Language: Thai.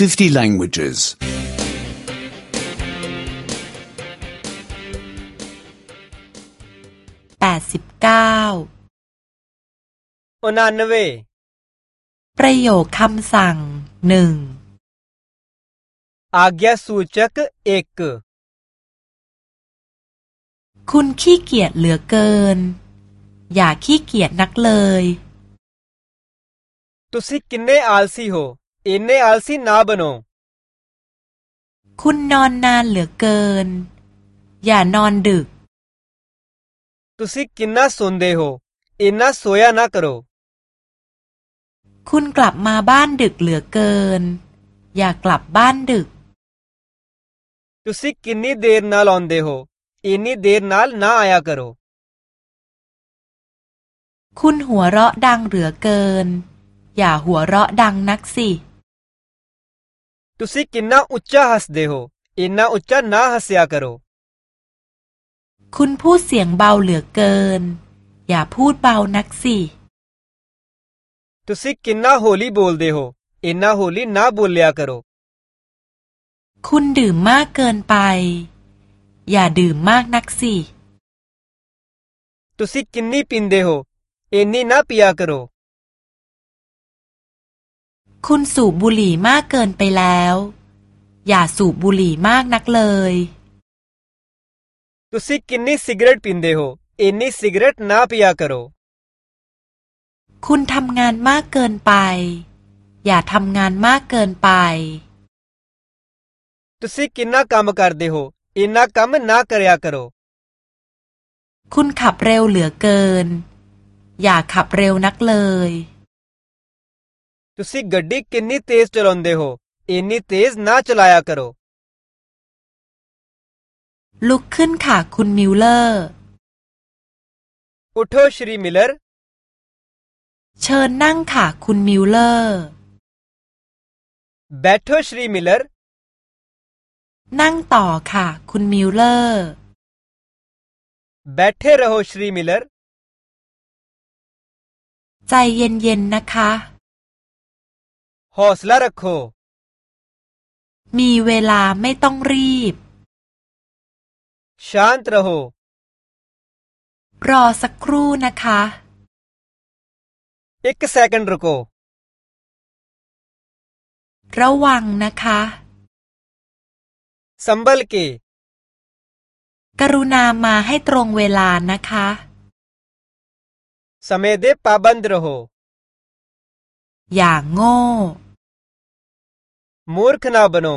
50 languages. 89 99ประโยคคำสั่งหนึ่งอ आज्ञा จักเอกคุณขี้เกียจเหลือเกิน อย่าขี้เกียจนักเลยตุสิกินเนอัลซีโฮ इन्ने आलसी ना बनो คุณนอนนานเหลือเกิน อย่านอนดึกทุสิ किन्ना सोंदे हो इन्ना सोया ना करो คุณกลับมาบ้านดึกเหลือเกิน อย่ากลับบ้านดึก तुसी किन्नी देर नाल आंदे हो इन्नी देर नाल ना आया करो คุณหัวเราะดังเหลือเกิน อย่าหัวเราะดังนักสิ ਤੁਸੀਂ ਕਿੰਨਾ ਉੱਚਾ ਹੱਸਦੇ ਹੋ ਇੰਨਾ ਉੱਚਾ ਨਾ ਹੱਸਿਆ ਕਰੋ คุณพูดเสียงเบาเหลือเกิน อย่าพูดเบานักสิ ਤੁਸੀਂ ਕਿੰਨਾ ਹੌਲੀ ਬੋਲਦੇ ਹੋ ਇੰਨਾ ਹੌਲੀ ਨਾ ਬੋਲਿਆ ਕਰੋ คุณดื่มมากเกินไป อย่าดื่มมากนักสิ ਤੁਸੀਂ ਕਿੰਨੀ ਪੀਂਦੇ ਹੋ ਇੰਨੀ ਨਾ ਪੀਆ ਕਰੋ คุณสูบบุหรี่มากเกินไปแล้ว อย่าสูบบุหรี่มากนักเลย ਤੁਸੀਂ ਕਿੰਨੀ ਸਿਗਰਟ ਪੀਂਦੇ ਹੋ ਇੰਨੀ ਸਿਗਰਟ ਨਾ ਪੀਆ ਕਰੋ คุณทำงานมากเกินไป อย่าทำงานมากเกินไป ਤੁਸੀਂ ਕਿੰਨਾ ਕੰਮ ਕਰਦੇ ਹੋ ਇੰਨਾ ਕੰਮ ਨਾ ਕਰਿਆ ਕਰੋ คุณขับเร็วเหลือเกิน อย่าขับเร็วนักเลย ਤੁਸੀਂ ਗੱਡੀ ਕਿੰਨੀ ਤੇਜ਼ ਚਲਾਉਂਦੇ ਹੋ ਇੰਨੀ ਤੇਜ਼ ਨਾ ਚਲਾਇਆ ਕਰੋ ลุกขึ้นค่ะคุณมิลเลอร์ ਉਠੋ ਸ਼੍ਰੀ ਮਿਲਰ เชิญนั่งค่ะคุณมิลเลอร์ ਬੈਠੋ ਸ਼੍ਰੀ ਮਿਲਰ นั่งต่อค่ะคุณมิลเลอร์ ਬੈਠੇ ਰਹੋ ਸ਼੍ਰੀ ਮਿਲਰ ใจเย็นๆนะคะ ਹੌਸਲਾ ਰੱਖੋ มีเวลาไม่ต้องรีบ ਸ਼ਾਂਤ ਰਹੋ รอสักครู่นะคะ एक กเซกั रुको ระวังนะคะ संभल के กรุณามาให้ตรงเวลานะคะส समय दे पाबंद रहो อย่างโง่ मूर्ख ना बनो